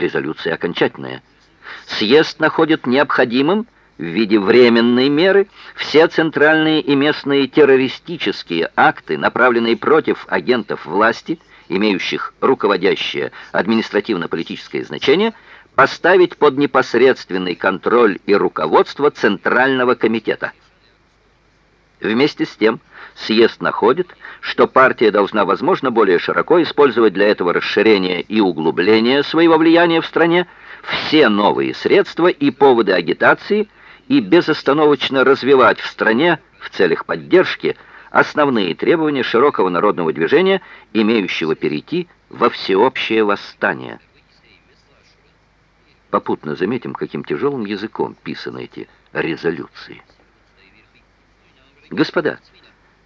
резолюция окончательная. Съезд находит необходимым в виде временной меры все центральные и местные террористические акты, направленные против агентов власти, имеющих руководящее административно-политическое значение, поставить под непосредственный контроль и руководство Центрального комитета. Вместе с тем, съезд находит, что партия должна, возможно, более широко использовать для этого расширения и углубления своего влияния в стране все новые средства и поводы агитации и безостановочно развивать в стране в целях поддержки основные требования широкого народного движения, имеющего перейти во всеобщее восстание. Попутно заметим, каким тяжелым языком писаны эти резолюции. Господа,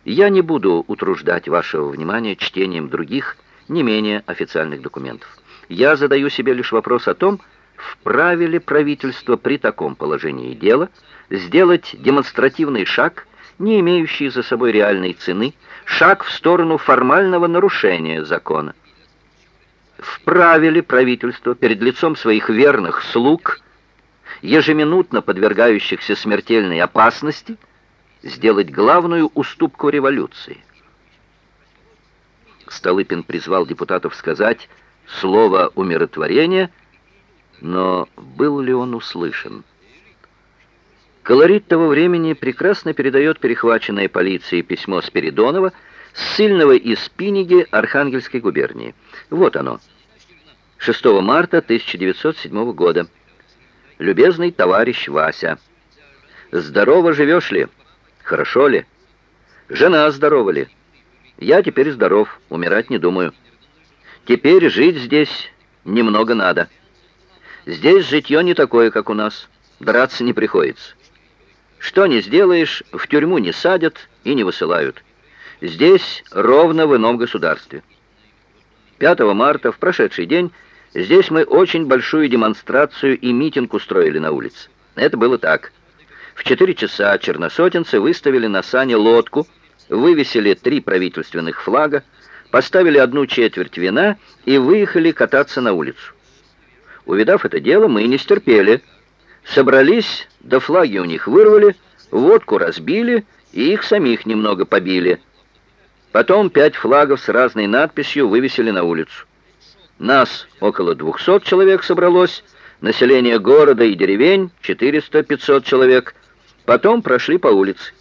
я не буду утруждать вашего внимания чтением других, не менее официальных документов. Я задаю себе лишь вопрос о том, вправе ли правительство при таком положении дела сделать демонстративный шаг, не имеющий за собой реальной цены, шаг в сторону формального нарушения закона. Вправе ли правительство перед лицом своих верных слуг, ежеминутно подвергающихся смертельной опасности, сделать главную уступку революции. Столыпин призвал депутатов сказать слово умиротворения, но был ли он услышан? Колорит того времени прекрасно передает перехваченное полицией письмо Спиридонова с из Пиниги Архангельской губернии. Вот оно. 6 марта 1907 года. «Любезный товарищ Вася, здорово живешь ли?» Хорошо ли? Жена здорова ли? Я теперь здоров, умирать не думаю. Теперь жить здесь немного надо. Здесь житье не такое, как у нас. Драться не приходится. Что не сделаешь, в тюрьму не садят и не высылают. Здесь ровно в ином государстве. 5 марта, в прошедший день, здесь мы очень большую демонстрацию и митинг устроили на улице. Это было так. В 4 часа черносотенцы выставили на сане лодку, вывесили три правительственных флага, поставили одну четверть вина и выехали кататься на улицу. Увидав это дело, мы не стерпели. Собрались, да флаги у них вырвали, водку разбили и их самих немного побили. Потом пять флагов с разной надписью вывесили на улицу. Нас около 200 человек собралось, население города и деревень 400-500 человек – Потом прошли по улице.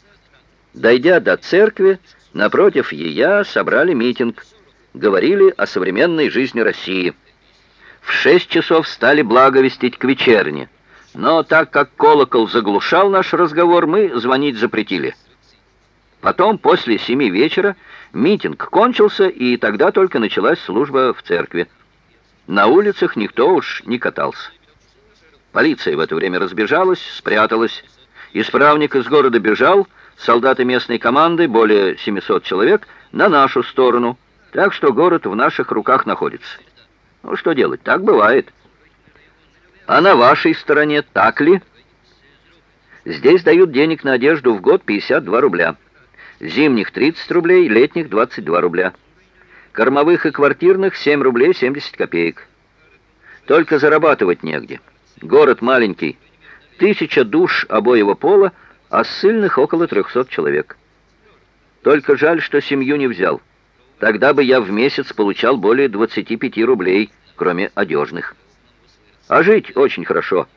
Дойдя до церкви, напротив ее собрали митинг. Говорили о современной жизни России. В шесть часов стали благовестить к вечерне. Но так как колокол заглушал наш разговор, мы звонить запретили. Потом, после семи вечера, митинг кончился, и тогда только началась служба в церкви. На улицах никто уж не катался. Полиция в это время разбежалась, спряталась. Исправник из города бежал, солдаты местной команды, более 700 человек, на нашу сторону, так что город в наших руках находится. Ну, что делать, так бывает. А на вашей стороне так ли? Здесь дают денег на одежду в год 52 рубля. Зимних 30 рублей, летних 22 рубля. Кормовых и квартирных 7 рублей 70 копеек. Только зарабатывать негде. Город маленький, Тысяча душ обоего пола, а ссыльных около трехсот человек. Только жаль, что семью не взял. Тогда бы я в месяц получал более 25 рублей, кроме одежных. А жить очень хорошо.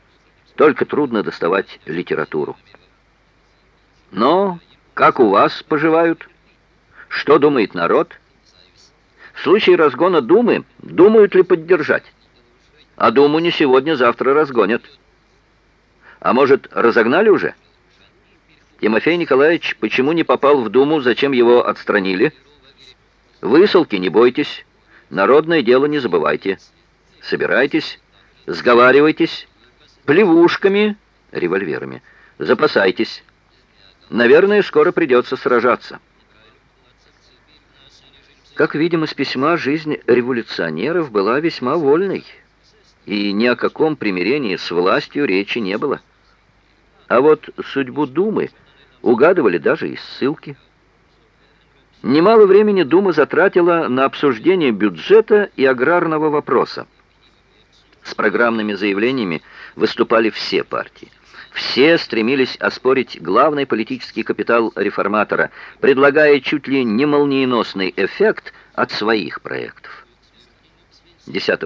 Только трудно доставать литературу. Но как у вас поживают? Что думает народ? В случае разгона Думы, думают ли поддержать? А Думу не сегодня-завтра разгонят. А может, разогнали уже? Тимофей Николаевич почему не попал в Думу, зачем его отстранили? Высылки не бойтесь, народное дело не забывайте. Собирайтесь, сговаривайтесь, плевушками, револьверами, запасайтесь. Наверное, скоро придется сражаться. Как видим из письма, жизнь революционеров была весьма вольной и ни о каком примирении с властью речи не было. А вот судьбу Думы угадывали даже из ссылки. Немало времени Дума затратила на обсуждение бюджета и аграрного вопроса. С программными заявлениями выступали все партии. Все стремились оспорить главный политический капитал реформатора, предлагая чуть ли не молниеносный эффект от своих проектов. 10